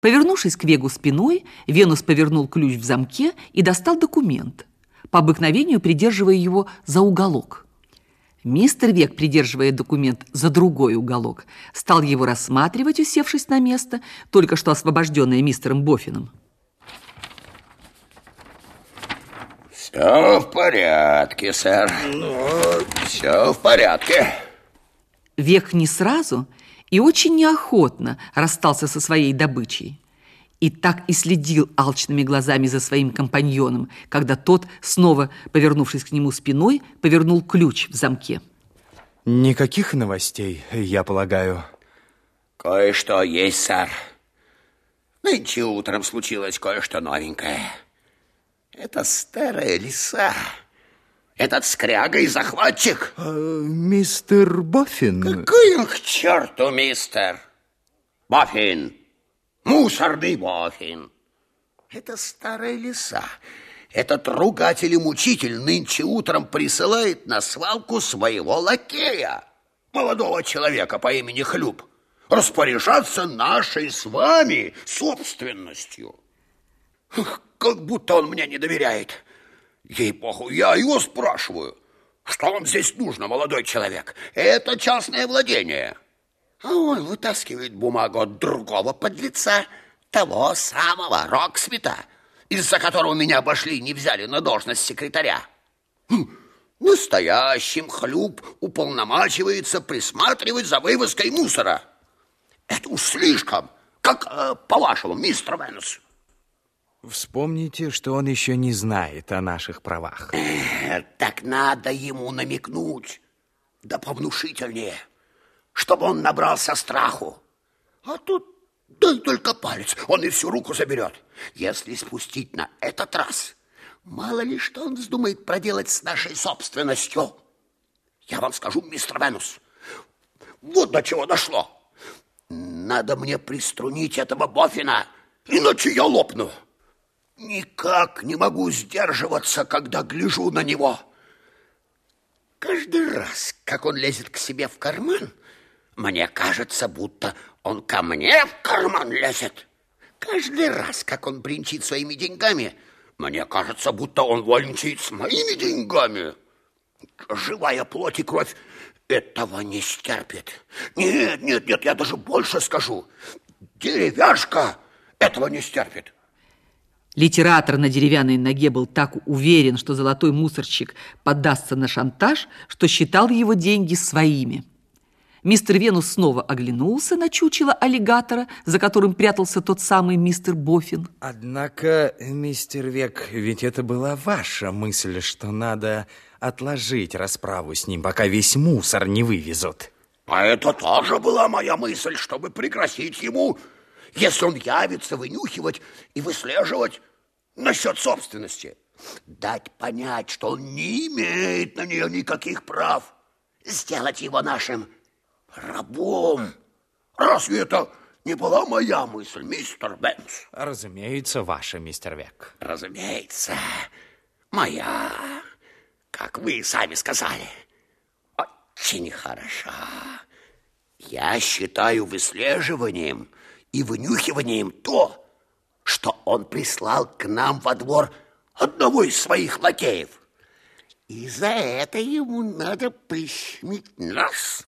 Повернувшись к Вегу спиной, Венус повернул ключ в замке и достал документ, по обыкновению придерживая его за уголок. Мистер Век, придерживая документ за другой уголок, стал его рассматривать, усевшись на место, только что освобожденное мистером Боффином. Все в порядке, сэр. Ну, все в порядке. Век не сразу и очень неохотно расстался со своей добычей. И так и следил алчными глазами за своим компаньоном, когда тот, снова повернувшись к нему спиной, повернул ключ в замке. Никаких новостей, я полагаю. Кое-что есть, сэр. Нынче утром случилось кое-что новенькое. Это старая лиса. Этот скряга и захватчик. А, мистер Боффин? Какой он к черту, мистер? Боффин. Мусорный Боффин. Это старая лиса. Этот ругатель и мучитель нынче утром присылает на свалку своего лакея, молодого человека по имени Хлюп, распоряжаться нашей с вами собственностью. Как будто он мне не доверяет. Ей-богу, я его спрашиваю. Что вам здесь нужно, молодой человек? Это частное владение. А он вытаскивает бумагу от другого подлеца, того самого Роксмита, из-за которого меня обошли и не взяли на должность секретаря. Хм, настоящим хлюп уполномачивается присматривать за вывозкой мусора. Это уж слишком, как э, по-вашему, мистер Венус. Вспомните, что он еще не знает о наших правах. Так надо ему намекнуть, да повнушительнее, чтобы он набрался страху. А тут дай только палец, он и всю руку заберет. Если спустить на этот раз, мало ли что он вздумает проделать с нашей собственностью. Я вам скажу, мистер Венус, вот до чего дошло. Надо мне приструнить этого Бофина, иначе я лопну. Никак не могу сдерживаться, когда гляжу на него. Каждый раз, как он лезет к себе в карман, мне кажется, будто он ко мне в карман лезет. Каждый раз, как он бренчит своими деньгами, мне кажется, будто он вольничает с моими деньгами. Живая плоть и кровь этого не стерпит. Нет, нет, нет, я даже больше скажу. Деревяшка этого не стерпит. Литератор на деревянной ноге был так уверен, что золотой мусорщик поддастся на шантаж, что считал его деньги своими. Мистер Венус снова оглянулся на чучело аллигатора, за которым прятался тот самый мистер Боффин. Однако, мистер Век, ведь это была ваша мысль, что надо отложить расправу с ним, пока весь мусор не вывезут. А это тоже была моя мысль, чтобы пригрозить ему если он явится вынюхивать и выслеживать насчет собственности. Дать понять, что он не имеет на нее никаких прав. Сделать его нашим рабом. Разве это не была моя мысль, мистер Бенс? Разумеется, ваша, мистер Век. Разумеется, моя, как вы сами сказали. Очень хороша. Я считаю выслеживанием и вынюхиванием то, что он прислал к нам во двор одного из своих лакеев. И за это ему надо прищемить нас.